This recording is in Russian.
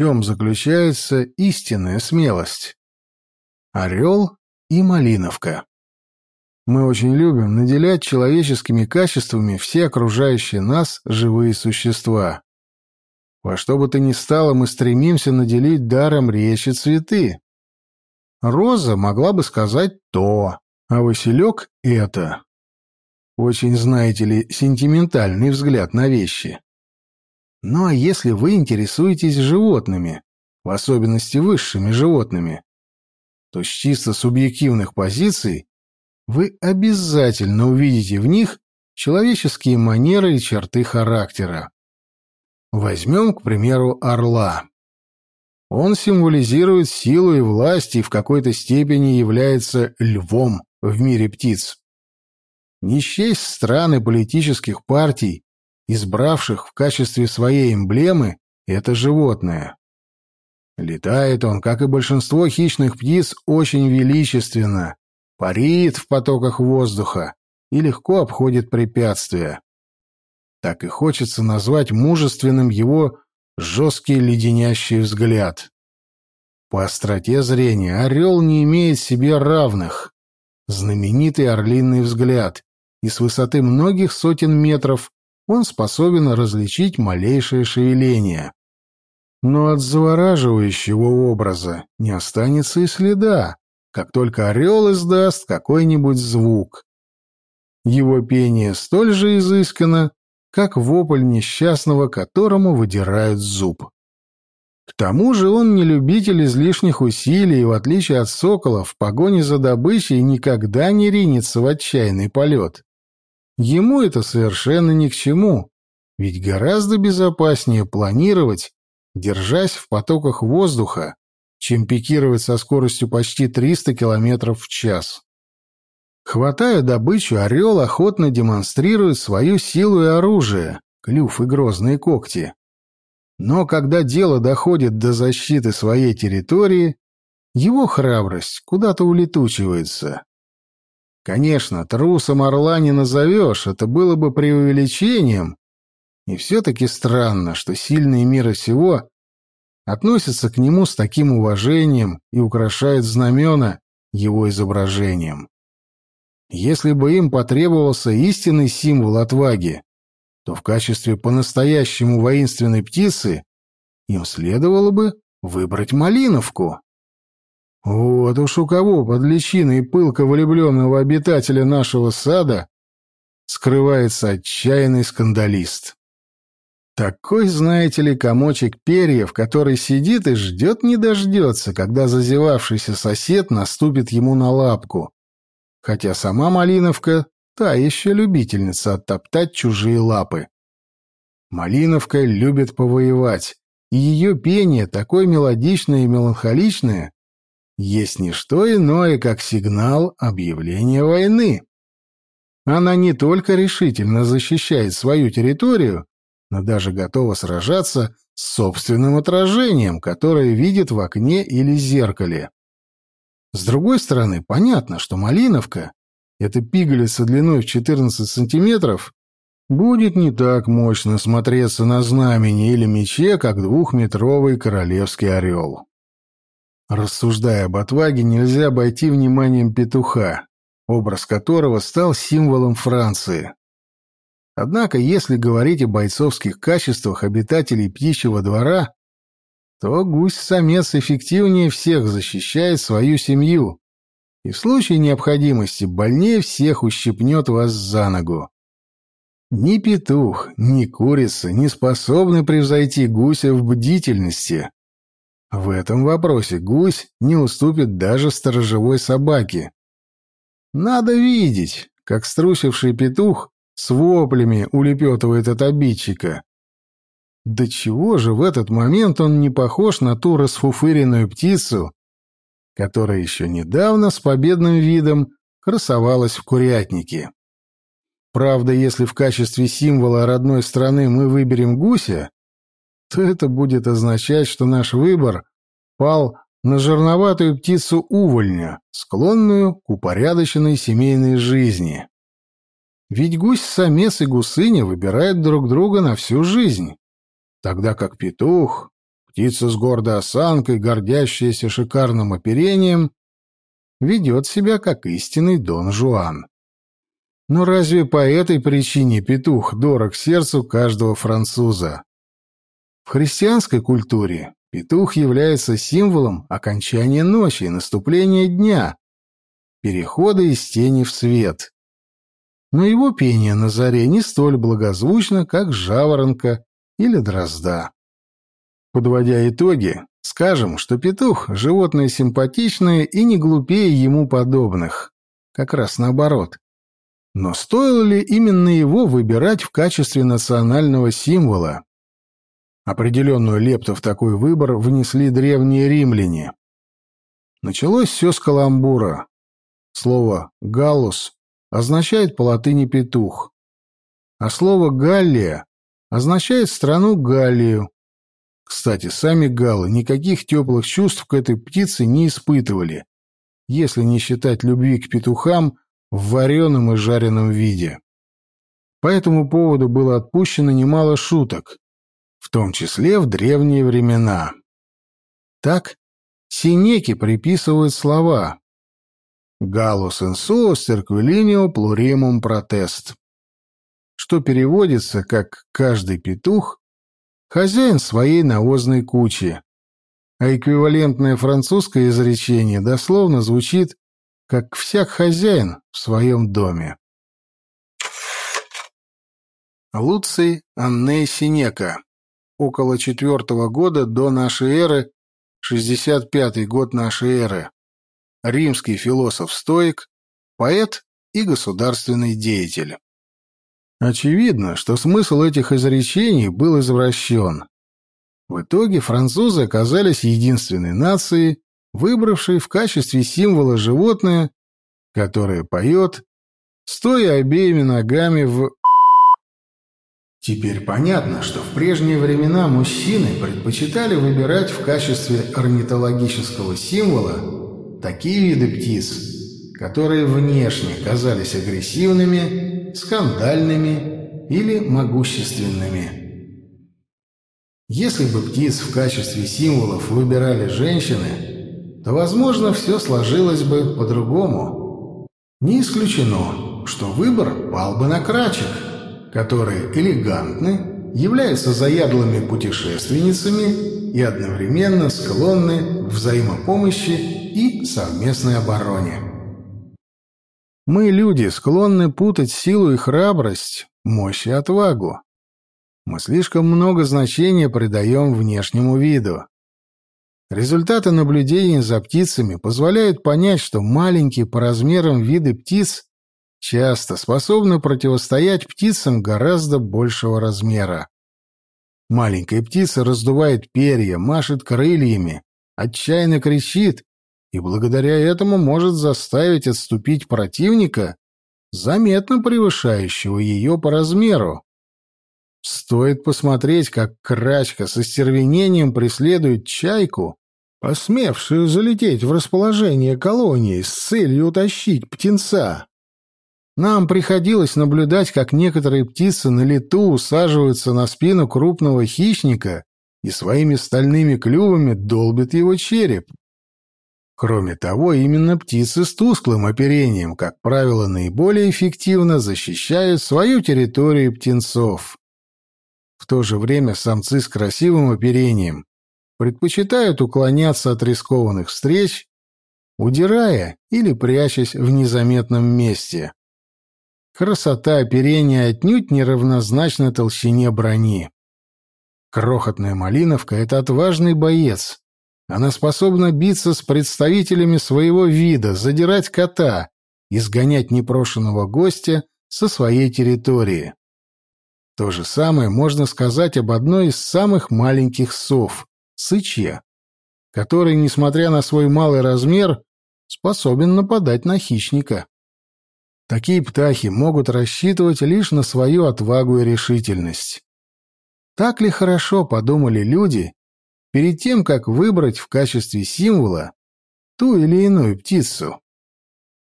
чем заключается истинная смелость. Орел и Малиновка. Мы очень любим наделять человеческими качествами все окружающие нас живые существа. Во что бы то ни стало, мы стремимся наделить даром речи цветы. Роза могла бы сказать «то», а Василек — это. Очень, знаете ли, сентиментальный взгляд на вещи. Ну а если вы интересуетесь животными, в особенности высшими животными, то с чисто субъективных позиций вы обязательно увидите в них человеческие манеры и черты характера. Возьмем, к примеру, орла. Он символизирует силу и власть и в какой-то степени является львом в мире птиц. Не счесть страны политических партий, избравших в качестве своей эмблемы это животное. Летает он, как и большинство хищных птиц, очень величественно, парит в потоках воздуха и легко обходит препятствия. Так и хочется назвать мужественным его жесткий леденящий взгляд. По остроте зрения орел не имеет себе равных. Знаменитый орлиный взгляд, и с высоты многих сотен метров он способен различить малейшее шевеление. Но от завораживающего образа не останется и следа, как только орел издаст какой-нибудь звук. Его пение столь же изысканно, как вопль несчастного, которому выдирают зуб. К тому же он не любитель излишних усилий и, в отличие от сокола, в погоне за добычей никогда не ринется в отчаянный полет. Ему это совершенно ни к чему, ведь гораздо безопаснее планировать, держась в потоках воздуха, чем пикировать со скоростью почти 300 км в час. Хватая добычу, орел охотно демонстрирует свою силу и оружие, клюв и грозные когти. Но когда дело доходит до защиты своей территории, его храбрость куда-то улетучивается. Конечно, трусом орла не назовешь, это было бы преувеличением, и все-таки странно, что сильные мира сего относятся к нему с таким уважением и украшают знамена его изображением. Если бы им потребовался истинный символ отваги, то в качестве по-настоящему воинственной птицы им следовало бы выбрать малиновку. Вот уж у кого под личиной пылко влюбленного обитателя нашего сада скрывается отчаянный скандалист. Такой, знаете ли, комочек перьев, который сидит и ждет не дождется, когда зазевавшийся сосед наступит ему на лапку. Хотя сама Малиновка — та еще любительница оттоптать чужие лапы. Малиновка любит повоевать, и ее пение, такое мелодичное и меланхоличное, есть не что иное, как сигнал объявления войны. Она не только решительно защищает свою территорию, но даже готова сражаться с собственным отражением, которое видит в окне или зеркале. С другой стороны, понятно, что Малиновка, эта пигалица длиной в 14 сантиметров, будет не так мощно смотреться на знамени или мече, как двухметровый королевский орел. Рассуждая об отваге, нельзя обойти вниманием петуха, образ которого стал символом Франции. Однако, если говорить о бойцовских качествах обитателей птичьего двора, то гусь-самец эффективнее всех защищает свою семью и в случае необходимости больнее всех ущипнет вас за ногу. Ни петух, ни курица не способны превзойти гуся в бдительности. В этом вопросе гусь не уступит даже сторожевой собаке. Надо видеть, как струсивший петух с воплями улепетывает от обидчика. Да чего же в этот момент он не похож на ту расфуфыренную птицу, которая еще недавно с победным видом красовалась в курятнике. Правда, если в качестве символа родной страны мы выберем гуся, то это будет означать, что наш выбор пал на жерноватую птицу увольня, склонную к упорядоченной семейной жизни. Ведь гусь-самец и гусыня выбирают друг друга на всю жизнь, тогда как петух, птица с гордой осанкой, гордящаяся шикарным оперением, ведет себя как истинный Дон Жуан. Но разве по этой причине петух дорог сердцу каждого француза? В христианской культуре петух является символом окончания ночи и наступления дня, перехода из тени в свет. Но его пение на заре не столь благозвучно, как жаворонка или дрозда. Подводя итоги, скажем, что петух — животное симпатичное и не глупее ему подобных. Как раз наоборот. Но стоило ли именно его выбирать в качестве национального символа? Определенную лепту в такой выбор внесли древние римляне. Началось все с каламбура. Слово «галлус» означает по латыни «петух», а слово «галлия» означает страну Галлию. Кстати, сами галлы никаких теплых чувств к этой птице не испытывали, если не считать любви к петухам в вареном и жареном виде. По этому поводу было отпущено немало шуток, в том числе в древние времена. Так, Синеки приписывают слова «Галус инсуос цирквилинио плуримум протест», что переводится как «каждый петух – хозяин своей навозной кучи», а эквивалентное французское изречение дословно звучит как всяк хозяин в своем доме. Луций Анней Синека. Около четвертого года до нашей эры, 65-й год нашей эры. Римский философ-стоик, поэт и государственный деятель. Очевидно, что смысл этих изречений был извращен. В итоге французы оказались единственной нацией, выбравший в качестве символа животное, которое поет, стоя обеими ногами в... Теперь понятно, что в прежние времена мужчины предпочитали выбирать в качестве орнитологического символа такие виды птиц, которые внешне казались агрессивными, скандальными или могущественными. Если бы птиц в качестве символов выбирали женщины – то, возможно, все сложилось бы по-другому. Не исключено, что выбор пал бы на крачек, которые элегантны, являются заядлыми путешественницами и одновременно склонны к взаимопомощи и совместной обороне. Мы, люди, склонны путать силу и храбрость, мощь и отвагу. Мы слишком много значения придаем внешнему виду. Результаты наблюдений за птицами позволяют понять, что маленькие по размерам виды птиц часто способны противостоять птицам гораздо большего размера. Маленькая птица раздувает перья, машет крыльями, отчаянно кричит и благодаря этому может заставить отступить противника, заметно превышающего ее по размеру. Стоит посмотреть, как крачка со стервенением преследует чайку, посмевшую залететь в расположение колонии с целью утащить птенца. Нам приходилось наблюдать, как некоторые птицы на лету усаживаются на спину крупного хищника и своими стальными клювами долбят его череп. Кроме того, именно птицы с тусклым оперением, как правило, наиболее эффективно защищают свою территорию птенцов. В то же время самцы с красивым оперением предпочитают уклоняться от рискованных встреч, удирая или прячась в незаметном месте. Красота оперения отнюдь не равнозначна толщине брони. Крохотная малиновка — это отважный боец. Она способна биться с представителями своего вида, задирать кота, изгонять непрошенного гостя со своей территории. То же самое можно сказать об одной из самых маленьких сов сычья, который, несмотря на свой малый размер, способен нападать на хищника. Такие птахи могут рассчитывать лишь на свою отвагу и решительность. Так ли хорошо подумали люди перед тем, как выбрать в качестве символа ту или иную птицу?